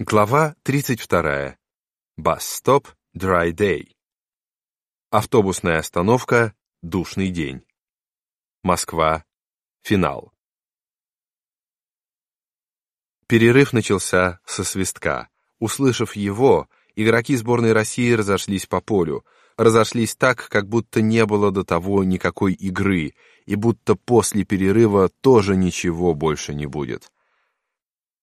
Глава 32. Бас-стоп, dry day. Автобусная остановка, душный день. Москва, финал. Перерыв начался со свистка. Услышав его, игроки сборной России разошлись по полю. Разошлись так, как будто не было до того никакой игры, и будто после перерыва тоже ничего больше не будет.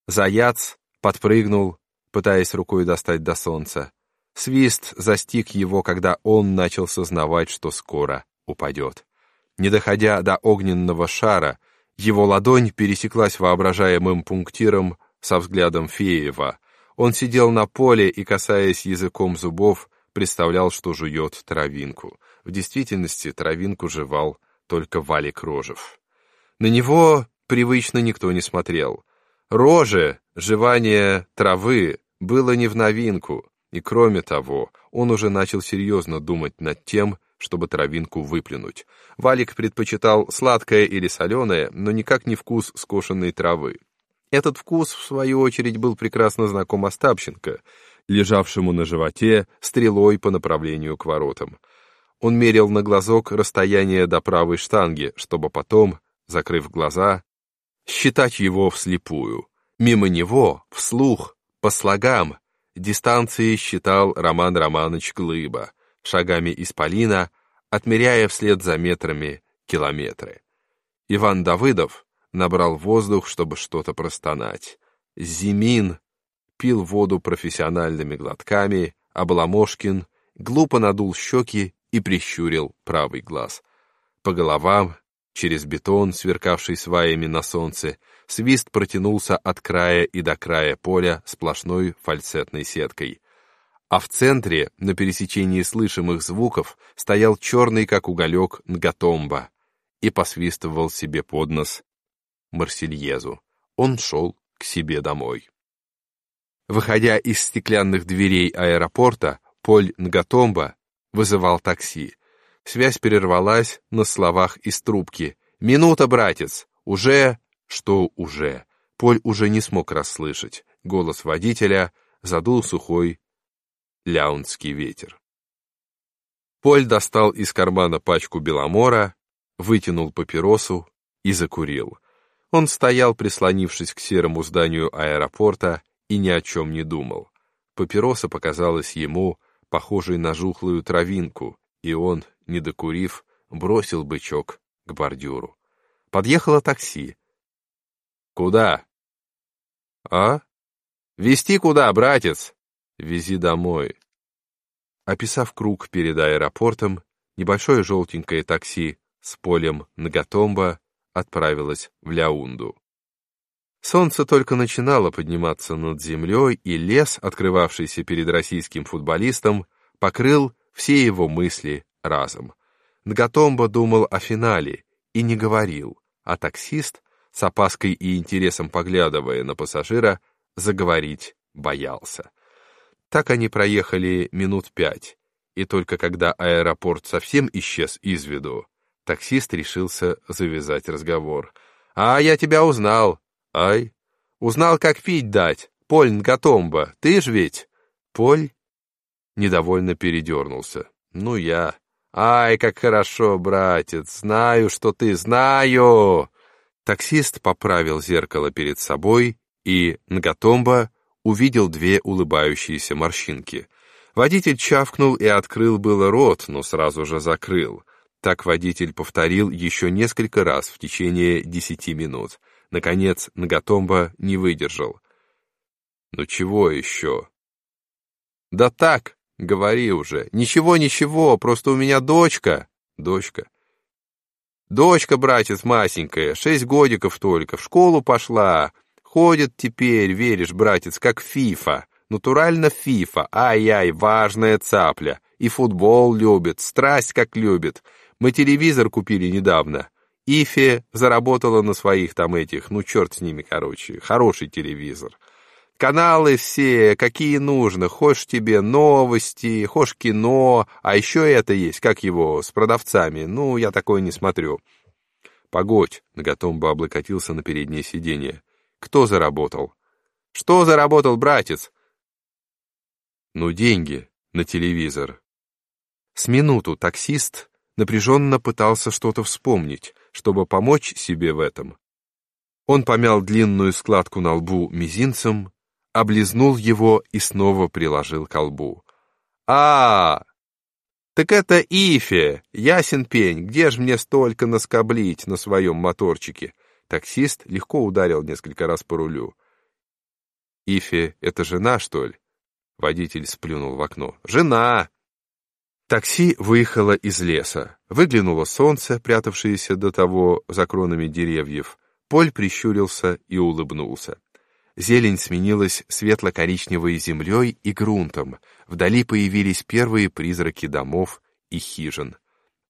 Заяц подпрыгнул, пытаясь рукой достать до солнца. Свист застиг его, когда он начал сознавать, что скоро упадет. Не доходя до огненного шара, его ладонь пересеклась воображаемым пунктиром со взглядом Феева. Он сидел на поле и, касаясь языком зубов, представлял, что жует травинку. В действительности травинку жевал только Валик Рожев. На него привычно никто не смотрел. Роже, жевание травы, было не в новинку, и кроме того, он уже начал серьезно думать над тем, чтобы травинку выплюнуть. Валик предпочитал сладкое или соленое, но никак не вкус скошенной травы. Этот вкус, в свою очередь, был прекрасно знаком Остапченко, лежавшему на животе стрелой по направлению к воротам. Он мерил на глазок расстояние до правой штанги, чтобы потом, закрыв глаза, считать его вслепую. Мимо него, вслух, по слогам, дистанции считал Роман Романович Глыба, шагами исполина, отмеряя вслед за метрами километры. Иван Давыдов набрал воздух, чтобы что-то простонать. Зимин пил воду профессиональными глотками, а Баламошкин глупо надул щеки и прищурил правый глаз. По головам Через бетон, сверкавший сваями на солнце, свист протянулся от края и до края поля сплошной фальцетной сеткой. А в центре, на пересечении слышимых звуков, стоял черный, как уголек, Нгатомба и посвистывал себе под нос Марсельезу. Он шел к себе домой. Выходя из стеклянных дверей аэропорта, Поль Нгатомба вызывал такси. Связь перервалась на словах из трубки. «Минута, братец! Уже...» Что уже? Поль уже не смог расслышать. Голос водителя задул сухой ляунский ветер. Поль достал из кармана пачку беломора, вытянул папиросу и закурил. Он стоял, прислонившись к серому зданию аэропорта, и ни о чем не думал. Папироса показалась ему похожей на жухлую травинку, и он, не докурив, бросил бычок к бордюру. Подъехало такси. «Куда?» «А? Вести куда, братец?» «Вези домой». Описав круг перед аэропортом, небольшое желтенькое такси с полем Нагатомба отправилось в Ляунду. Солнце только начинало подниматься над землей, и лес, открывавшийся перед российским футболистом, покрыл все его мысли разом. Нгатомба думал о финале и не говорил, а таксист, с опаской и интересом поглядывая на пассажира, заговорить боялся. Так они проехали минут пять, и только когда аэропорт совсем исчез из виду, таксист решился завязать разговор. «А, я тебя узнал!» «Ай!» «Узнал, как пить дать! Поль Нгатомба, ты ж ведь?» Поль недовольно передернулся. «Ну, я...» «Ай, как хорошо, братец! Знаю, что ты, знаю!» Таксист поправил зеркало перед собой, и Нгатомба увидел две улыбающиеся морщинки. Водитель чавкнул и открыл было рот, но сразу же закрыл. Так водитель повторил еще несколько раз в течение десяти минут. Наконец, Нгатомба не выдержал. «Ну чего еще?» «Да так!» Говори уже. Ничего, ничего, просто у меня дочка. Дочка. Дочка, братец, масенькая, шесть годиков только, в школу пошла. Ходит теперь, веришь, братец, как фифа. Натурально фифа, ай-яй, важная цапля. И футбол любит, страсть как любит. Мы телевизор купили недавно. Ифе заработала на своих там этих, ну черт с ними, короче, хороший телевизор. Каналы все, какие нужно, хошь тебе новости, хошь кино, а еще это есть, как его, с продавцами, ну, я такое не смотрю. Погодь, Наготомба облокотился на переднее сиденье. Кто заработал? Что заработал братец? Ну, деньги на телевизор. С минуту таксист напряженно пытался что-то вспомнить, чтобы помочь себе в этом. Он помял длинную складку на лбу мизинцем, облизнул его и снова приложил к лбу. а, Так это Ифе! Ясен пень! Где ж мне столько наскоблить на своем моторчике?» Таксист легко ударил несколько раз по рулю. «Ифе — это жена, что ли?» Водитель сплюнул в окно. «Жена!» Такси выехало из леса. Выглянуло солнце, прятавшееся до того за кронами деревьев. Поль прищурился и улыбнулся. Зелень сменилась светло-коричневой землей и грунтом. Вдали появились первые призраки домов и хижин.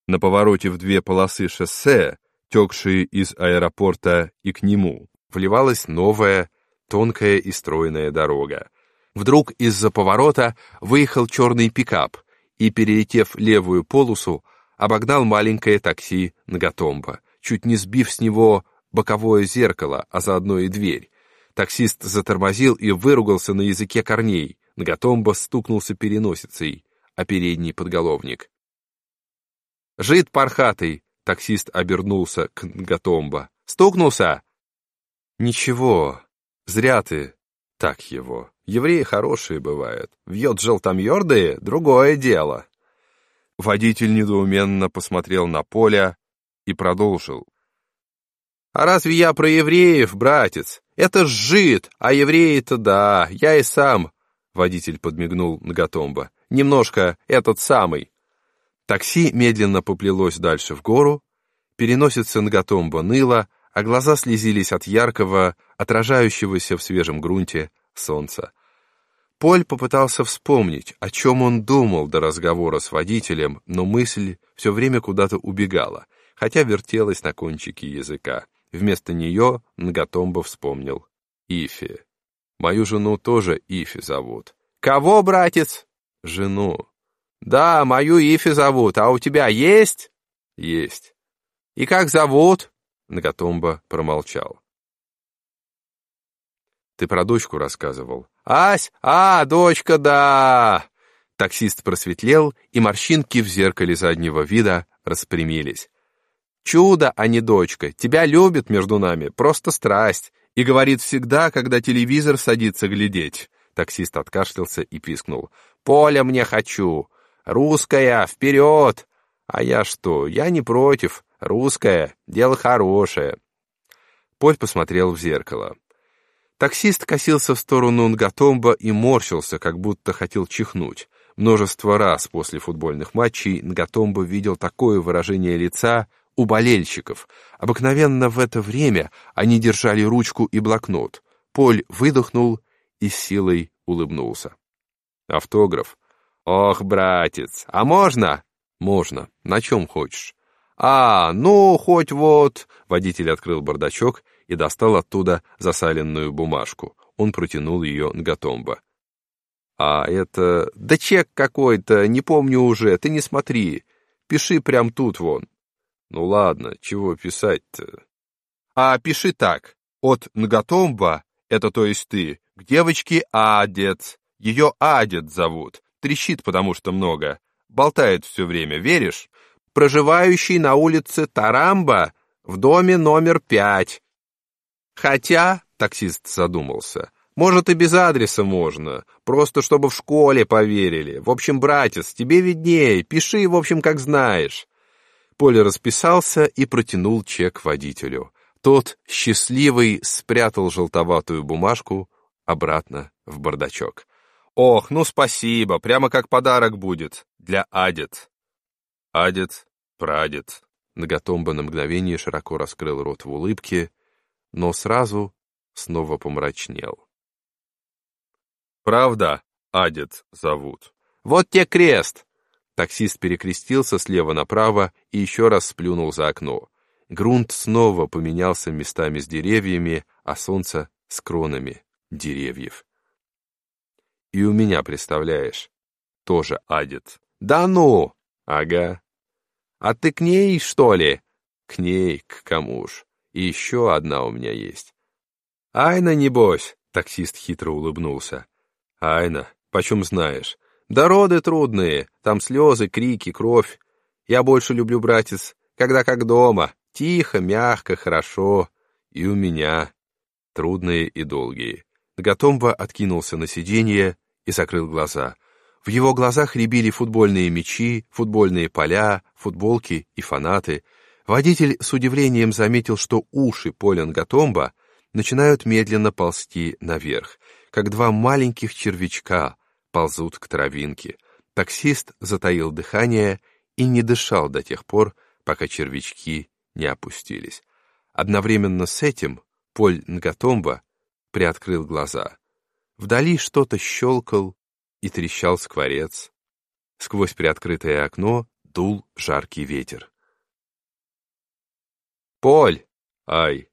На повороте в две полосы шоссе, текшие из аэропорта и к нему, вливалась новая, тонкая и стройная дорога. Вдруг из-за поворота выехал черный пикап и, перелетев левую полосу, обогнал маленькое такси Нагатомба, чуть не сбив с него боковое зеркало, а заодно и дверь. Таксист затормозил и выругался на языке корней. Нагатомба стукнулся переносицей, а передний подголовник. «Жид пархатый!» — таксист обернулся к Нагатомба. «Стукнулся?» «Ничего, зря ты так его. Евреи хорошие бывают. Вьет желтомердые — другое дело». Водитель недоуменно посмотрел на Поля и продолжил. «А разве я про евреев, братец? Это жид, а евреи-то да, я и сам», — водитель подмигнул Нагатомба. «Немножко этот самый». Такси медленно поплелось дальше в гору, переносится Нагатомба ныла, а глаза слезились от яркого, отражающегося в свежем грунте солнца. Поль попытался вспомнить, о чем он думал до разговора с водителем, но мысль все время куда-то убегала, хотя вертелась на кончике языка. Вместо нее Нагатомба вспомнил. Ифи. Мою жену тоже Ифи зовут. Кого, братец? Жену. Да, мою Ифи зовут, а у тебя есть? Есть. И как зовут? Нагатомба промолчал. Ты про дочку рассказывал. Ась, а, дочка, да! Таксист просветлел, и морщинки в зеркале заднего вида распрямились. Чудо, а не дочка. Тебя любит между нами, просто страсть. И говорит всегда, когда телевизор садится глядеть. Таксист откашлялся и пискнул. «Поля мне хочу! Русская, вперед!» «А я что? Я не против. Русская, дело хорошее». Поль посмотрел в зеркало. Таксист косился в сторону Нгатомба и морщился, как будто хотел чихнуть. Множество раз после футбольных матчей Нгатомба видел такое выражение лица, у болельщиков. Обыкновенно в это время они держали ручку и блокнот. Поль выдохнул и с силой улыбнулся. Автограф. «Ох, братец, а можно?» «Можно. На чем хочешь?» «А, ну, хоть вот...» Водитель открыл бардачок и достал оттуда засаленную бумажку. Он протянул ее Нгатомба. «А это... Да чек какой-то, не помню уже, ты не смотри. Пиши прям тут вон». Ну ладно, чего писать-то? А пиши так. От Нгатомба, это то есть ты, к девочке Адец. Ее Адец зовут. Трещит, потому что много. Болтает все время, веришь? Проживающий на улице Тарамба в доме номер пять. Хотя, таксист задумался, может и без адреса можно, просто чтобы в школе поверили. В общем, братец, тебе виднее, пиши, в общем, как знаешь. Поля расписался и протянул чек водителю. Тот, счастливый, спрятал желтоватую бумажку обратно в бардачок. «Ох, ну спасибо, прямо как подарок будет. Для Адет». Адет, прадед. Наготомба на мгновение широко раскрыл рот в улыбке, но сразу снова помрачнел. «Правда, Адет зовут?» «Вот те крест!» Таксист перекрестился слева направо и еще раз сплюнул за окно. Грунт снова поменялся местами с деревьями, а солнце — с кронами деревьев. И у меня, представляешь, тоже адит. Да ну! Ага. А ты к ней, что ли? К ней, к кому ж. И еще одна у меня есть. Айна, небось, Таксист хитро улыбнулся. «Айна, почем знаешь? Да роды трудные, там слезы, крики, кровь. Я больше люблю, братец, когда как дома, тихо, мягко, хорошо. И у меня трудные и долгие». Гатомба откинулся на сиденье и закрыл глаза. В его глазах рябили футбольные мячи, футбольные поля, футболки и фанаты. Водитель с удивлением заметил, что уши Полен Гатомба начинают медленно ползти наверх, как два маленьких червячка ползут к травинке. Таксист затаил дыхание и не дышал до тех пор, пока червячки не опустились. Одновременно с этим Поль Нгатомба приоткрыл глаза. Вдали что-то щелкал и трещал скворец. Сквозь приоткрытое окно дул жаркий ветер. «Поль! Ай!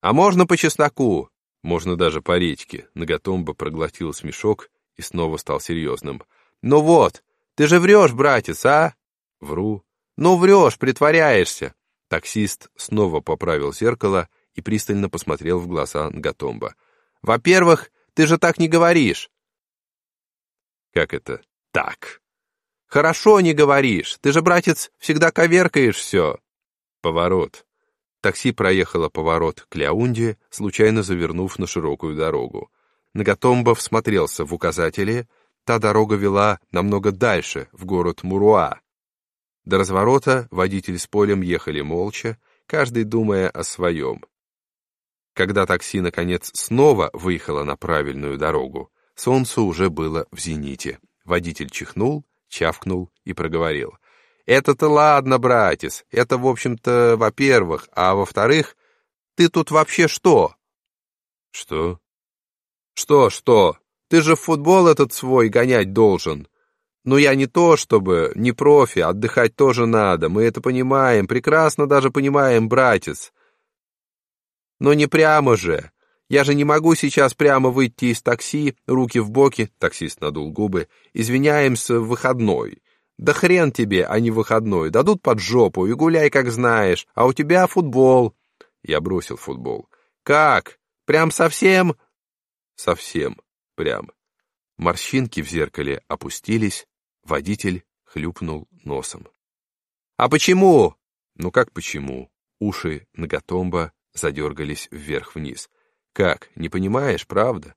А можно по чесноку?» Можно даже по речке. Наготомба проглотил смешок и снова стал серьезным. «Ну вот, ты же врешь, братец, а?» «Вру». «Ну врешь, притворяешься». Таксист снова поправил зеркало и пристально посмотрел в глаза Нгатомба. «Во-первых, ты же так не говоришь!» «Как это так?» «Хорошо не говоришь, ты же, братец, всегда коверкаешь все!» Поворот. Такси проехало поворот к Ляунде, случайно завернув на широкую дорогу. Нагатомба всмотрелся в указатели, та дорога вела намного дальше, в город Муруа. До разворота водитель с полем ехали молча, каждый думая о своем. Когда такси, наконец, снова выехало на правильную дорогу, солнце уже было в зените. Водитель чихнул, чавкнул и проговорил. «Это-то ладно, братец, это, в общем-то, во-первых, а во-вторых, ты тут вообще что?» «Что?» «Что, что? Ты же в футбол этот свой гонять должен. Ну, я не то чтобы, не профи, отдыхать тоже надо, мы это понимаем, прекрасно даже понимаем, братец. Но не прямо же. Я же не могу сейчас прямо выйти из такси, руки в боки, таксист надул губы, извиняемся, выходной. Да хрен тебе, а не выходной, дадут под жопу и гуляй, как знаешь, а у тебя футбол. Я бросил футбол. Как? Прям совсем? Совсем, прям. Морщинки в зеркале опустились, водитель хлюпнул носом. А почему? Ну как почему? Уши Нагатомба задергались вверх-вниз. Как, не понимаешь, правда?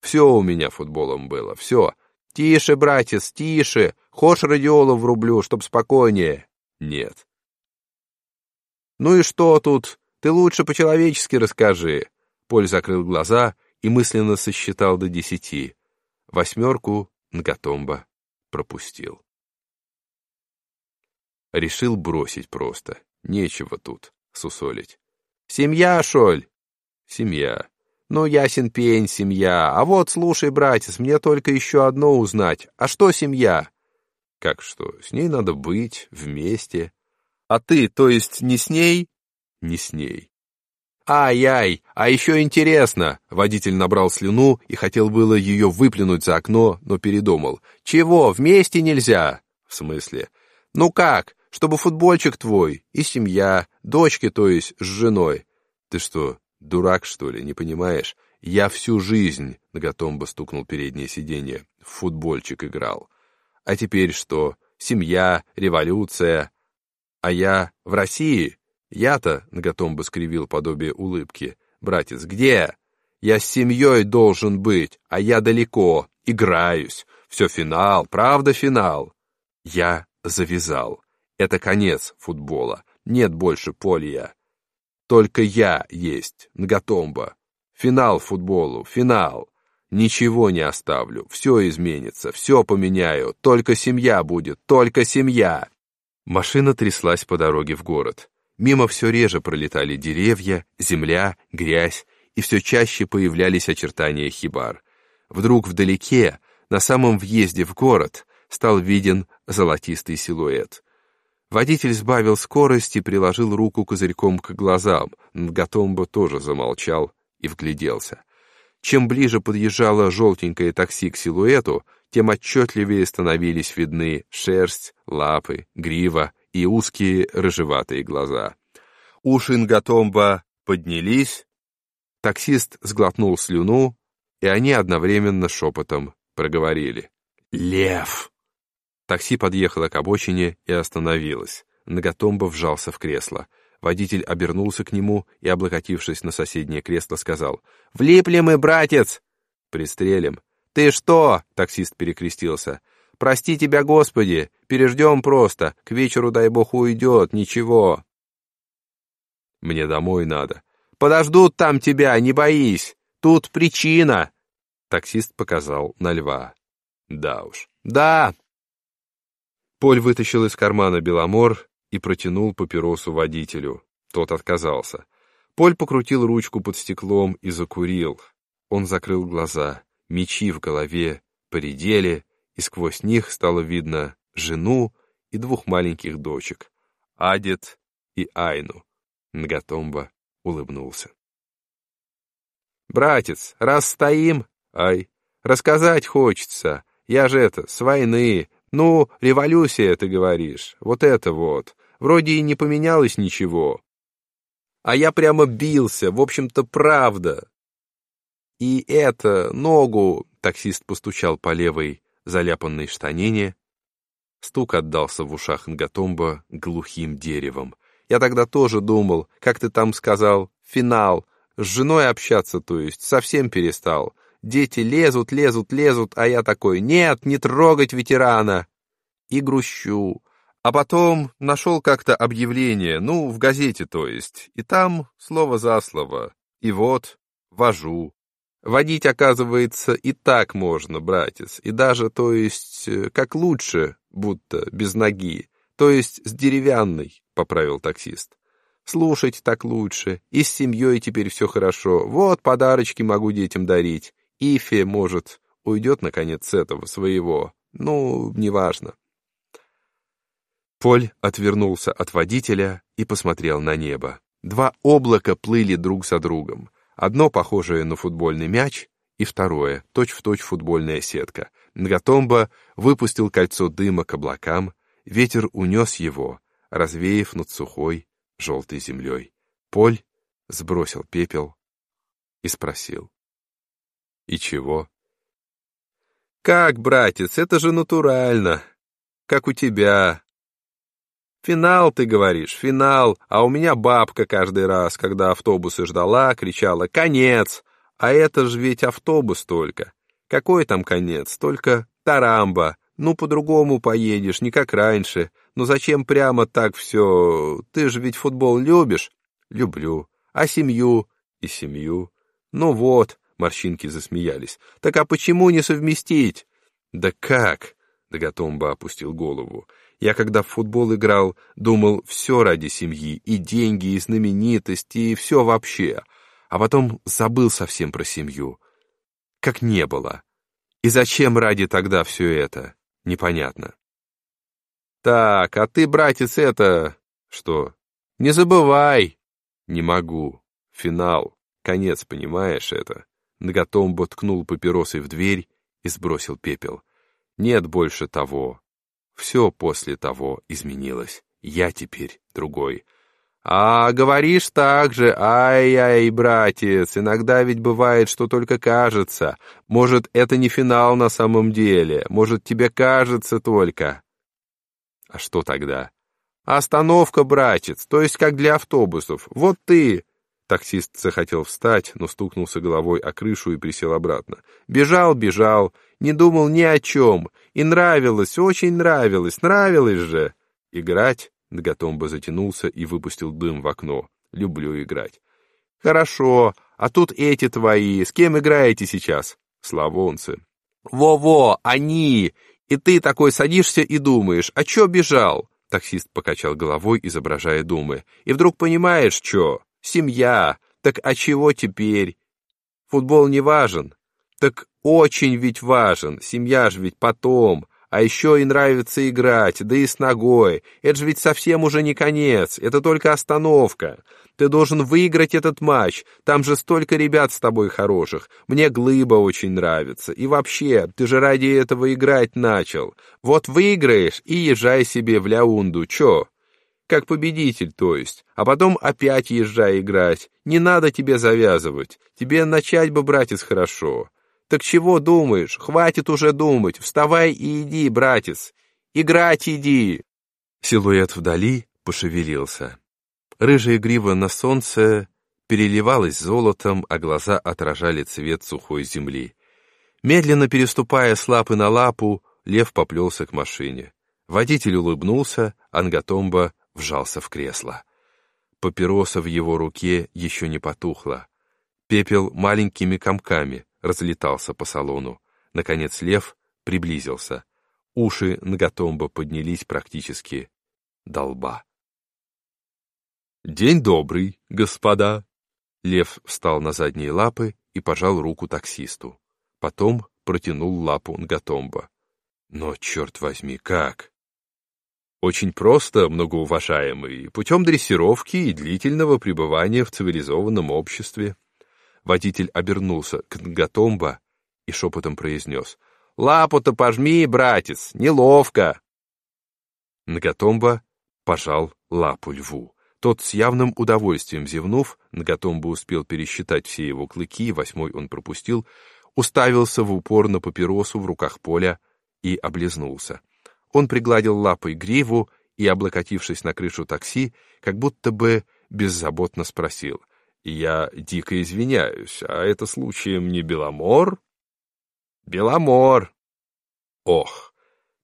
Все у меня футболом было, все. Тише, братец, тише. Хошь радиолу врублю, чтоб спокойнее. Нет. Ну и что тут? Ты лучше по-человечески расскажи. Поль закрыл глаза и мысленно сосчитал до десяти. Восьмерку Нгатомба пропустил. Решил бросить просто. Нечего тут сусолить. «Семья, шоль?» «Семья. Ну, ясен пень, семья. А вот, слушай, братец, мне только еще одно узнать. А что семья?» «Как что? С ней надо быть, вместе». «А ты, то есть, не с ней?» «Не с ней». «Ай-яй, а еще интересно!» Водитель набрал слюну и хотел было ее выплюнуть за окно, но передумал. «Чего, вместе нельзя?» «В смысле?» «Ну как? чтобы футбольчик твой и семья, дочки, то есть, с женой. Ты что, дурак, что ли, не понимаешь? Я всю жизнь, Нагатомба стукнул переднее сиденье, в футбольчик играл. А теперь что? Семья, революция. А я в России? Я-то, Нагатомба скривил подобие улыбки. Братец, где? Я с семьей должен быть, а я далеко, играюсь. Все финал, правда финал. Я завязал. Это конец футбола. Нет больше Полья. Только я есть, Нгатомба. Финал футболу, финал. Ничего не оставлю, все изменится, все поменяю. Только семья будет, только семья. Машина тряслась по дороге в город. Мимо все реже пролетали деревья, земля, грязь, и все чаще появлялись очертания хибар. Вдруг вдалеке, на самом въезде в город, стал виден золотистый силуэт. Водитель сбавил скорость и приложил руку козырьком к глазам. Нгатомба тоже замолчал и вгляделся. Чем ближе подъезжало желтенькое такси к силуэту, тем отчетливее становились видны шерсть, лапы, грива и узкие рыжеватые глаза. Уши Нгатомба поднялись, Таксист сглотнул слюну, и они одновременно шепотом проговорили. «Лев!» Такси подъехало к обочине и остановилось. Наготомбо вжался в кресло. Водитель обернулся к нему и, облокотившись на соседнее кресло, сказал «Влипли мы, братец!» «Пристрелим». «Ты что?» — таксист перекрестился. «Прости тебя, Господи! Переждем просто. К вечеру, дай бог, уйдет. Ничего». «Мне домой надо». «Подождут там тебя, не боись. Тут причина!» Таксист показал на льва. «Да уж». «Да!» Поль вытащил из кармана беломор и протянул папиросу водителю. Тот отказался. Поль покрутил ручку под стеклом и закурил. Он закрыл глаза. Мечи в голове поредели, и сквозь них стало видно жену и двух маленьких дочек, Адет и Айну. Нгатомба улыбнулся. «Братец, раз стоим, ай, рассказать хочется. Я же это, с войны. Ну, революция, ты говоришь. Вот это вот. Вроде и не поменялось ничего. А я прямо бился, в общем-то, правда. И это, ногу, таксист постучал по левой заляпанной штанине. Стук отдался в ушах Нгатомба глухим деревом. Я тогда тоже думал, как ты там сказал, финал. С женой общаться, то есть, совсем перестал. Дети лезут, лезут, лезут, а я такой, нет, не трогать ветерана. И грущу. А потом нашел как-то объявление, ну, в газете, то есть, и там слово за слово. И вот, вожу. Водить, оказывается, и так можно, братец, и даже, то есть, э, как лучше, будто, без ноги, то есть с деревянной, поправил таксист. Слушать так лучше, и с семьей теперь все хорошо, вот подарочки могу детям дарить. Ифе, может, уйдет, наконец, с этого своего, ну, неважно. Поль отвернулся от водителя и посмотрел на небо. Два облака плыли друг за другом. Одно похожее на футбольный мяч, и второе, точь-в-точь точь футбольная сетка. Нгатомба выпустил кольцо дыма к облакам, ветер унес его, развеяв над сухой, желтой землей. Поль сбросил пепел и спросил. «И чего?» «Как, братец, это же натурально, как у тебя, «Финал, ты говоришь, финал, а у меня бабка каждый раз, когда автобусы ждала, кричала «Конец!» А это же ведь автобус только. Какой там конец? Только тарамба. Ну, по-другому поедешь, не как раньше. Ну зачем прямо так все? Ты же ведь футбол любишь? Люблю. А семью? И семью. Ну вот, морщинки засмеялись. Так а почему не совместить? Да как? Дагатомба опустил голову. Я, когда в футбол играл, думал, все ради семьи, и деньги, и знаменитости, и все вообще. А потом забыл совсем про семью. Как не было. И зачем ради тогда все это? Непонятно. Так, а ты, братец, это... Что? Не забывай! Не могу. Финал. Конец, понимаешь это? Наготомбо ткнул папиросой в дверь и сбросил пепел. Нет больше того. Все после того изменилось. Я теперь другой. А говоришь так же, ай-ай, братец, иногда ведь бывает, что только кажется. Может, это не финал на самом деле, может, тебе кажется только. А что тогда? Остановка, братец, то есть как для автобусов. Вот ты, Таксист захотел встать, но стукнулся головой о крышу и присел обратно. Бежал, бежал, не думал ни о чем. И нравилось, очень нравилось, нравилось же. Играть? Дготомба затянулся и выпустил дым в окно. Люблю играть. Хорошо, а тут эти твои. С кем играете сейчас? Славонцы. Во-во, они! И ты такой садишься и думаешь, а чё бежал? Таксист покачал головой, изображая думы. И вдруг понимаешь, чё? Семья. Так а чего теперь? Футбол не важен. Так очень ведь важен. Семья же ведь потом. А еще и нравится играть, да и с ногой. Это же ведь совсем уже не конец, это только остановка. Ты должен выиграть этот матч, там же столько ребят с тобой хороших. Мне Глыба очень нравится. И вообще, ты же ради этого играть начал. Вот выиграешь и езжай себе в Ляунду, чё? как победитель, то есть, а потом опять езжай играть. Не надо тебе завязывать. Тебе начать бы, братец, хорошо. Так чего думаешь? Хватит уже думать. Вставай и иди, братец. Играть иди. Силуэт вдали пошевелился. Рыжая грива на солнце переливалась золотом, а глаза отражали цвет сухой земли. Медленно переступая с лапы на лапу, лев поплелся к машине. Водитель улыбнулся, Ангатомба вжался в кресло. Папироса в его руке еще не потухла. Пепел маленькими комками разлетался по салону. Наконец лев приблизился. Уши Нагатомба поднялись практически до лба. «День добрый, господа!» Лев встал на задние лапы и пожал руку таксисту. Потом протянул лапу Нгатомба. «Но, черт возьми, как?» Очень просто, многоуважаемый, путем дрессировки и длительного пребывания в цивилизованном обществе. Водитель обернулся к Нгатомба и шепотом произнес. «Лапу-то пожми, братец, неловко!» Нгатомба пожал лапу льву. Тот с явным удовольствием зевнув, Нгатомба успел пересчитать все его клыки, восьмой он пропустил, уставился в упор на папиросу в руках Поля и облизнулся. Он пригладил лапой гриву и, облокотившись на крышу такси, как будто бы беззаботно спросил. «Я дико извиняюсь, а это случаем не Беломор?» «Беломор!» «Ох,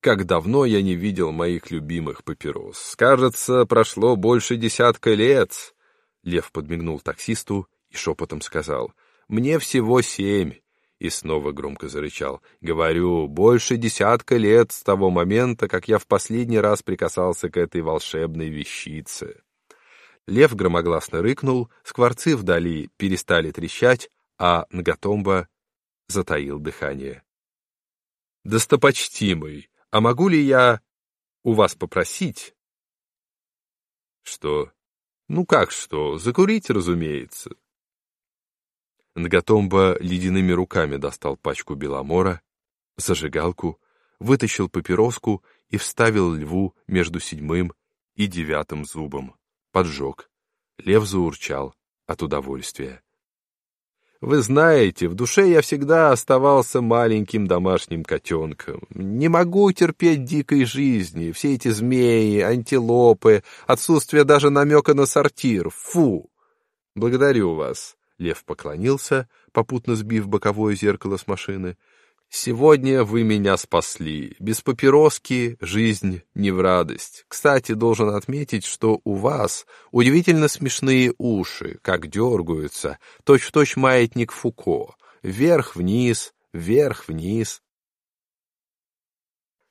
как давно я не видел моих любимых папирос! Кажется, прошло больше десятка лет!» Лев подмигнул таксисту и шепотом сказал. «Мне всего семь и снова громко зарычал. «Говорю, больше десятка лет с того момента, как я в последний раз прикасался к этой волшебной вещице». Лев громогласно рыкнул, скворцы вдали перестали трещать, а Нгатомба затаил дыхание. «Достопочтимый, а могу ли я у вас попросить?» «Что?» «Ну как что, закурить, разумеется». Нгатомба ледяными руками достал пачку беломора, зажигалку, вытащил папироску и вставил льву между седьмым и девятым зубом. Поджег. Лев заурчал от удовольствия. Вы знаете, в душе я всегда оставался маленьким домашним котенком. Не могу терпеть дикой жизни, все эти змеи, антилопы, отсутствие даже намека на сортир. Фу! Благодарю вас. Лев поклонился, попутно сбив боковое зеркало с машины. «Сегодня вы меня спасли. Без папироски жизнь не в радость. Кстати, должен отметить, что у вас удивительно смешные уши, как дергаются, точь-в-точь -точь маятник Фуко. Вверх-вниз, вверх-вниз».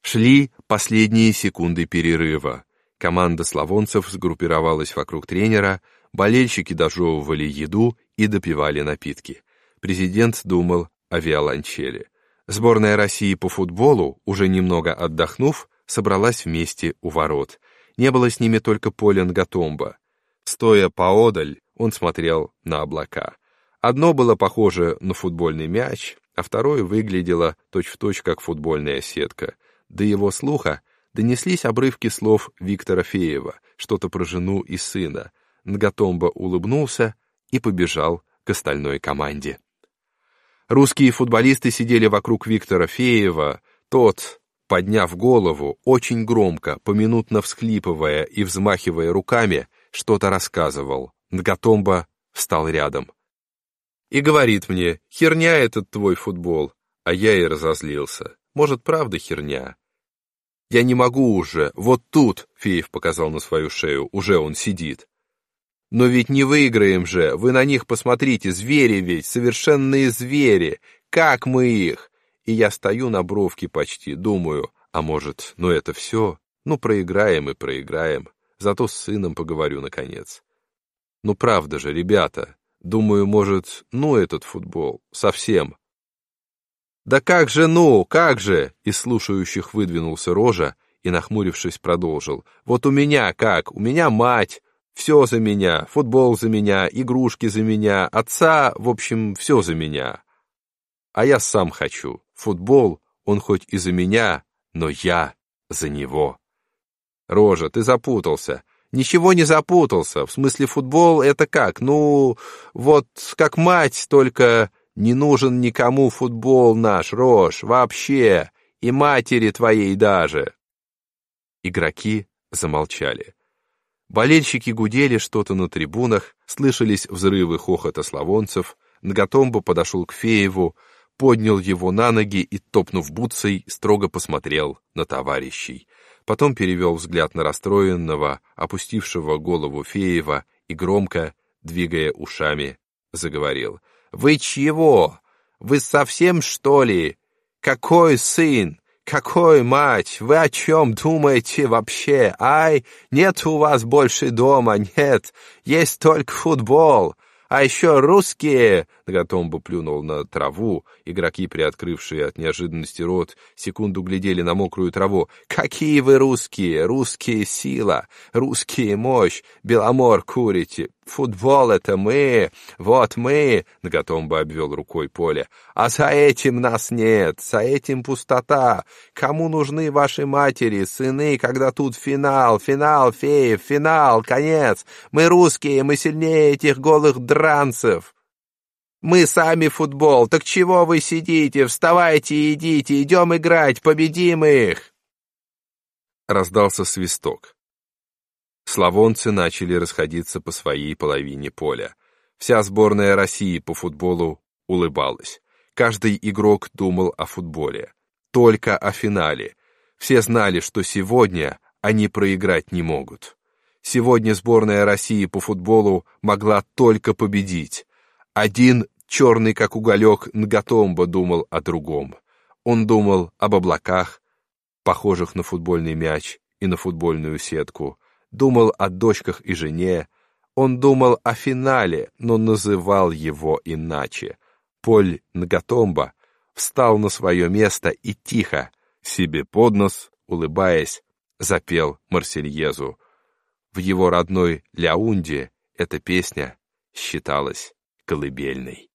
Шли последние секунды перерыва. Команда славонцев сгруппировалась вокруг тренера, болельщики дожевывали еду и допивали напитки. Президент думал о виолончели. Сборная России по футболу, уже немного отдохнув, собралась вместе у ворот. Не было с ними только Поля Нгатомба. Стоя поодаль, он смотрел на облака. Одно было похоже на футбольный мяч, а второе выглядело точь-в-точь точь как футбольная сетка. До его слуха донеслись обрывки слов Виктора Феева, что-то про жену и сына. Нгатомба улыбнулся и побежал к остальной команде. Русские футболисты сидели вокруг Виктора Феева, тот, подняв голову, очень громко, поминутно всхлипывая и взмахивая руками, что-то рассказывал. Нгатомба встал рядом. И говорит мне, херня этот твой футбол, а я и разозлился. Может, правда херня? Я не могу уже, вот тут, Феев показал на свою шею, уже он сидит. Но ведь не выиграем же, вы на них посмотрите, звери ведь, совершенные звери. Как мы их? И я стою на бровке почти, думаю, а может, ну это все? Ну проиграем и проиграем. Зато с сыном поговорю наконец. Ну правда же, ребята, думаю, может, ну этот футбол, совсем. Да как же, ну, как же? Из слушающих выдвинулся Рожа и, нахмурившись, продолжил. Вот у меня как, у меня мать, все за меня, футбол за меня, игрушки за меня, отца, в общем, все за меня. А я сам хочу. Футбол, он хоть и за меня, но я за него. Рожа, ты запутался. Ничего не запутался. В смысле, футбол — это как? Ну, вот как мать, только не нужен никому футбол наш, Рош, вообще, и матери твоей даже. Игроки замолчали. Болельщики гудели что-то на трибунах, слышались взрывы хохота славонцев, Нагатомбо подошел к Фееву, поднял его на ноги и, топнув бутсой, строго посмотрел на товарищей. Потом перевел взгляд на расстроенного, опустившего голову Феева и громко, двигая ушами, заговорил. «Вы чего? Вы совсем, что ли? Какой сын? Какой мать? Вы о чем думаете вообще? Ай, нет у вас больше дома, нет. Есть только футбол. А еще русские!» Нагатомбо плюнул на траву. Игроки, приоткрывшие от неожиданности рот, секунду глядели на мокрую траву. «Какие вы русские! Русские сила! Русские мощь! Беломор курите! Футбол — это мы! Вот мы!» Нагатомбо обвел рукой поле. «А за этим нас нет! За этим пустота! Кому нужны ваши матери, сыны, когда тут финал? Финал, феев, финал, конец! Мы русские, мы сильнее этих голых дранцев!» Мы сами футбол, так чего вы сидите? Вставайте идите, идем играть, победим их!» Раздался свисток. Славонцы начали расходиться по своей половине поля. Вся сборная России по футболу улыбалась. Каждый игрок думал о футболе. Только о финале. Все знали, что сегодня они проиграть не могут. Сегодня сборная России по футболу могла только победить. Один черный как уголек Нгатомба думал о другом. Он думал об облаках, похожих на футбольный мяч и на футбольную сетку, думал о дочках и жене, он думал о финале, но называл его иначе. Поль Нгатомба встал на свое место и тихо, себе под нос, улыбаясь, запел Марсельезу. В его родной Ляунде эта песня считалась колыбельной.